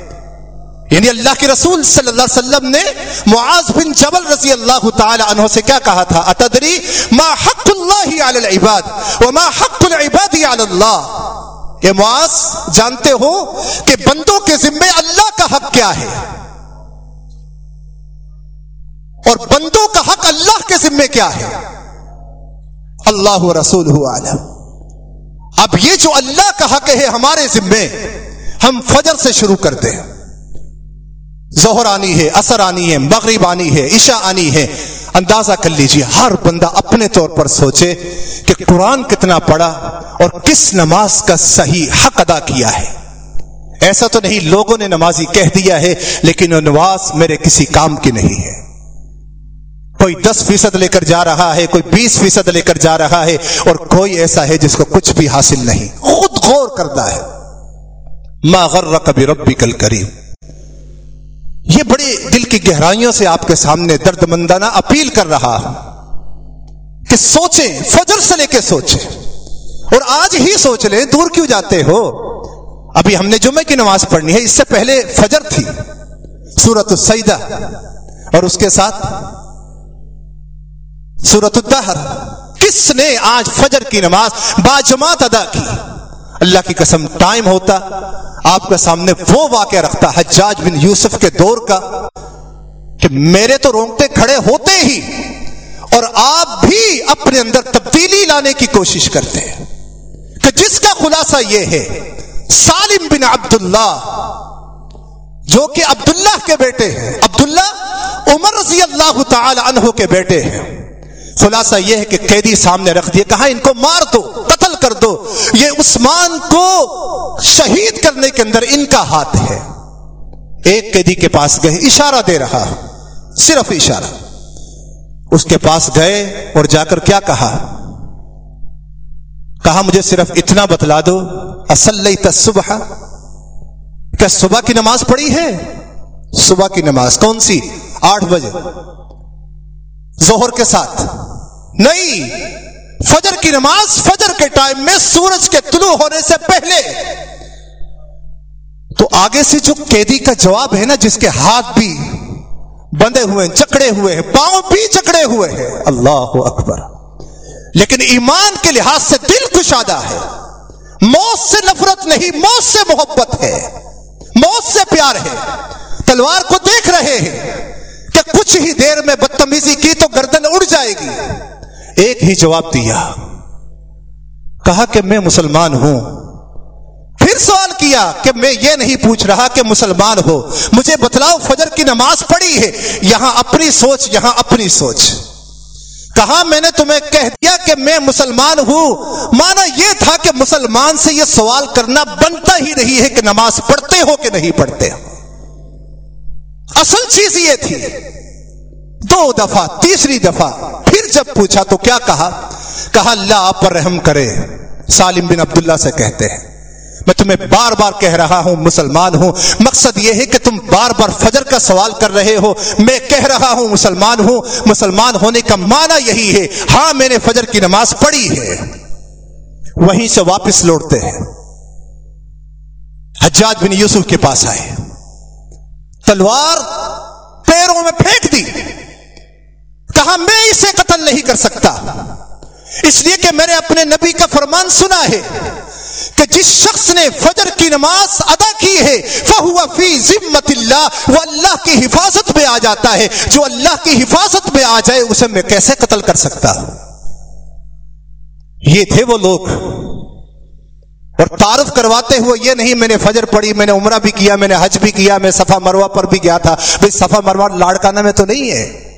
یعنی اللہ کے رسول صلی اللہ علیہ وسلم نے معاذ بن جبل رضی اللہ تعالی عنہ سے کیا کہا تھا؟ اتدری ما حق اللہ علی العباد وما حق العباد علی اللہ۔ یہ معاذ، جانتے ہو کہ بندوں کے ذمے اللہ کا حق کیا ہے؟ اور بندوں کا حق اللہ کے ذمے کیا ہے؟ اللہ رسول عالم اب یہ جو اللہ کا حق ہے ہمارے ذمے، ہم فجر سے شروع کرتے ہیں ظہر آنی ہے اثر آنی ہے، مغرب آنی ہے، عشاء آنی ہے۔ اندازہ کر لیجیے، ہر بندہ اپنے طور پر سوچے کہ قرآن کتنا پڑھا اور کس نماز کا صحیح حق ادا کیا ہے۔ ایسا تو نہیں، لوگوں نے نمازی کہہ دیا ہے، لیکن وہ نماز میرے کسی کام کی نہیں ہے۔ کوئی دس فیصد لے کر جا رہا ہے، کوئی بیس فیصد لے کر جا رہا ہے، اور کوئی ایسا ہے جس کو کچھ بھی حاصل نہیں۔ خود غور کرتا ہے۔ ما غرق بربک کل یہ بڑے دل کی گہرائیوں سے آپ کے سامنے درد مندانہ اپیل کر رہا کہ سوچیں، فجر سے لے کے سوچیں۔ اور آج ہی سوچ لیں، دور کیوں جاتے ہو؟ ابھی ہم نے جمعے کی نماز پڑھنی ہے، اس سے پہلے فجر تھی سورت السیدہ اور اس کے ساتھ سورت الدہر۔ کس نے آج فجر کی نماز باجماعت ادا کی؟ اللہ کی قسم ٹائم ہوتا، آپ کے سامنے وہ واقعہ رکھتا، حجاج بن یوسف کے دور کا، کہ میرے تو رونگتے کھڑے ہوتے ہی، اور آپ بھی اپنے اندر تبدیلی لانے کی کوشش کرتے ہیں۔ کہ جس کا خلاصہ یہ ہے، سالم بن عبداللہ، جو کہ عبداللہ کے بیٹے ہیں۔ عبداللہ عمر رضی اللہ تعالی عنہ کے بیٹے ہیں۔ خلاصہ یہ ہے کہ قیدی سامنے رکھ دیے کہا ان کو مار دو؟ کر دو۔ یہ عثمان کو شہید کرنے کے اندر ان کا ہاتھ ہے۔ ایک قیدی کے پاس گئے، اشارہ دے رہا، صرف اشارہ۔ اس کے پاس گئے اور جا کر کیا کہا؟ کہا، مجھے صرف اتنا بتلا دو اصل صبح۔ کیا صبح کی نماز پڑھی ہے؟ صبح کی نماز کون سی؟ آٹھ بجے۔ زہر کے ساتھ۔ نہیں فجر کی نماز فجر کے ٹائم میں سورج کے طلوع ہونے سے پہلے۔ تو آگے سے جو قیدی کا جواب ہے نا، جس کے ہاتھ بھی بندے ہوئے ہیں، جکڑے ہوئے ہیں، پاؤں بھی جکڑے ہوئے ہیں، اللہ اکبر۔ لیکن ایمان کے لحاظ سے دل کشادہ ہے۔ موت سے نفرت نہیں، موت سے محبت ہے۔ موت سے پیار ہے۔ تلوار کو دیکھ رہے ہیں کہ کچھ ہی دیر میں بدتمیزی کی تو گردن اڑ جائے گی۔ ایک ہی جواب دیا۔ کہا کہ میں مسلمان ہوں۔ پھر سوال کیا کہ میں یہ نہیں پوچھ رہا کہ مسلمان ہو۔ مجھے بتلاؤ فجر کی نماز پڑھی ہے۔ یہاں اپنی سوچ، یہاں اپنی سوچ۔ کہا میں نے تمہیں کہہ دیا کہ میں مسلمان ہوں۔ مانا یہ تھا کہ مسلمان سے یہ سوال کرنا بنتا ہی نہیں ہے کہ نماز پڑھتے ہو کہ نہیں پڑھتے۔ اصل چیز یہ تھی۔ دو دفعہ، تیسری دفعہ۔ جب پوچھا تو کیا کہا؟ کہا اللہ آپ پر رحم کرے۔ سالم بن عبداللہ سے کہتے ہیں، میں تمہیں بار بار کہہ رہا ہوں، مسلمان ہوں۔ مقصد یہ ہے کہ تم بار بار فجر کا سوال کر رہے ہو۔ میں کہہ رہا ہوں، مسلمان ہوں۔ مسلمان ہونے کا معنی یہی ہے ہاں میں نے فجر کی نماز پڑھی ہے۔ وہیں سے واپس لوٹتے ہیں۔ حجاج بن یوسف کے پاس آئے۔ تلوار پیروں میں پھینک دی۔ کہا میں اسے قتل نہیں کر سکتا۔ اس لیے کہ میں نے اپنے نبی کا فرمان سنا ہے کہ جس شخص نے فجر کی نماز ادا کی ہے وہ فی ذمت اللہ، وہ اللہ کی حفاظت میں آ جاتا ہے۔ جو اللہ کی حفاظت میں آ جائے، اسے میں کیسے قتل کر سکتا؟ یہ تھے وہ لوگ۔ اور تعارف کرواتے ہوئے یہ نہیں، میں نے فجر پڑھی، میں نے عمرہ بھی کیا، میں نے حج بھی کیا، میں صفا مروا پر بھی گیا تھا۔ بھائی، صفا مروا لاڑکانہ میں تو نہیں ہے۔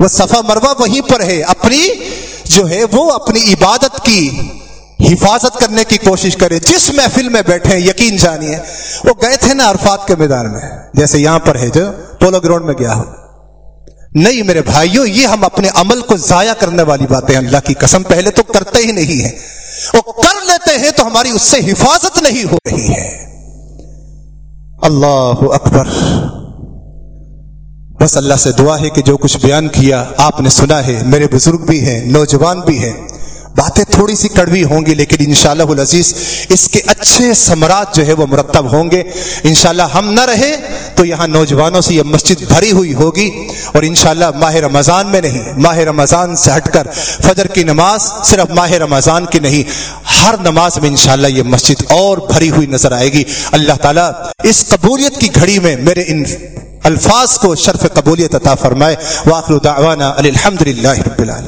وہ صفا مروا وہیں پر ہے۔ اپنی جو ہے وہ اپنی عبادت کی حفاظت کرنے کی کوشش کرے۔ جس محفل میں بیٹھے یقین جانیے۔ وہ گئے تھے نا عرفات کے میدان میں، جیسے یہاں پر ہے جو پولو گراؤنڈ میں گیا ہو۔ نہیں میرے بھائیوں یہ ہم اپنے عمل کو ضائع کرنے والی باتیں اللہ کی قسم، پہلے تو کرتے ہی نہیں ہیں۔ وہ کر لیتے ہیں تو ہماری اس سے حفاظت نہیں ہو رہی ہے۔ اللہ اکبر۔ بس اللہ سے دعا ہے کہ جو کچھ بیان کیا آپ نے سنا ہے، میرے بزرگ بھی ہیں، نوجوان بھی ہیں۔ باتیں تھوڑی سی کڑوی ہوں گی، لیکن انشاءاللہ العزیز اس کے اچھے سمراج جو ہے وہ مرتب ہوں گے۔ انشاءاللہ ہم نہ رہے تو یہاں نوجوانوں سے یہ مسجد بھری ہوئی ہوگی۔ اور انشاءاللہ ماہ رمضان میں نہیں، ماہ رمضان سے ہٹ کر فجر کی نماز صرف ماہ رمضان کی نہیں، ہر نماز میں انشاءاللہ یہ مسجد اور بھری ہوئی نظر آئے گی۔ اللہ تعالیٰ اس قبولیت کی گھڑی میں میرے ان الفاظ کو شرف قبولیت عطا فرمائے واخر دعوانا الحمد للہ رب العالمين